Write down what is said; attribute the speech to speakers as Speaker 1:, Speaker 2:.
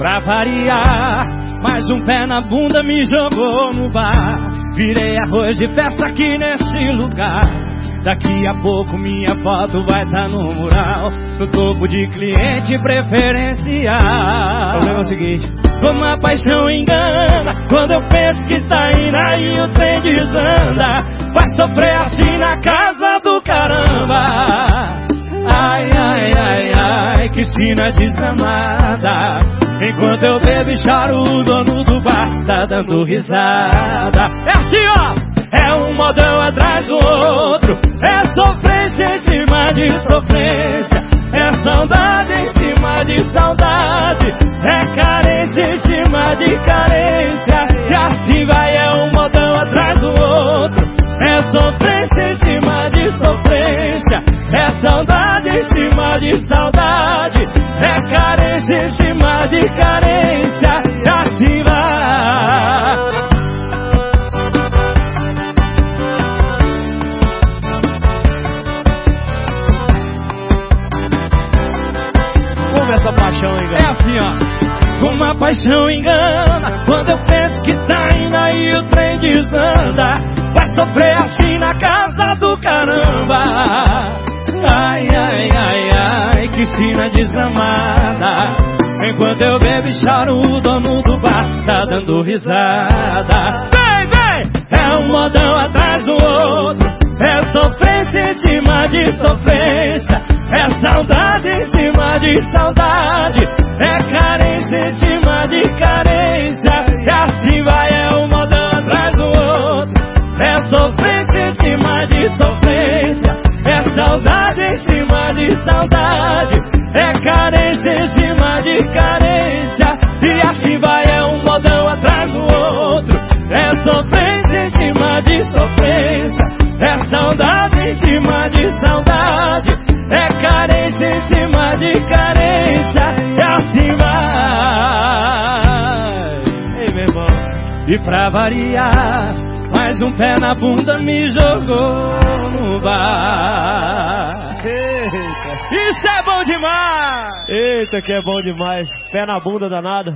Speaker 1: variar, mais um pé na bunda me jogou no bar. Virei arroz de festa aqui nesse lugar. Daqui a pouco minha foto vai estar tá no mural. No topo de cliente preferencial.
Speaker 2: O problema é o seguinte.
Speaker 1: Como a paixão engana Quando eu penso que tá indo aí o trem desanda. Vai sofrer assim na casa do caramba. Ai, ai, ai, ai, que sina desgramada Enquanto eu bebo e choro, o dono do bar tá dando risada. É assim, ó! É um modão atrás do outro. É sofrência em cima de sofrência. É saudade em cima de saudade. É carência em cima de carência. E assim vai, é um modão atrás do outro. É sofrência em cima de sofrência. É saudade em cima de saudade É carência em cima de carência E assim vai
Speaker 2: essa paixão engana?
Speaker 1: É assim, ó. Como a paixão engana, quando eu penso que tá indo aí o trem desanda. Vai sofrer assim na casa do caramba. Sina desgramada. Enquanto eu bebo e choro, o dono do bar tá dando risada. Vem, vem! É um modão atrás do outro. É sofrência em cima de sofrência. É saudade em cima de saudade. É carência em cima de carência. E assim vai, é um modão atrás do outro. É sofrência em cima de sofrência. É saudade em cima de saudade. É carência em cima de carência. E assim vai, é um modão atrás do outro. É sofrência em cima de sofrência. É saudade em cima de saudade. É carência em cima de carência. E assim vai.
Speaker 2: Ei, meu irmão.
Speaker 1: E pra variar, mais um pé na bunda me jogou bom demais!
Speaker 2: Eita, que é bom demais. Pé na bunda danada.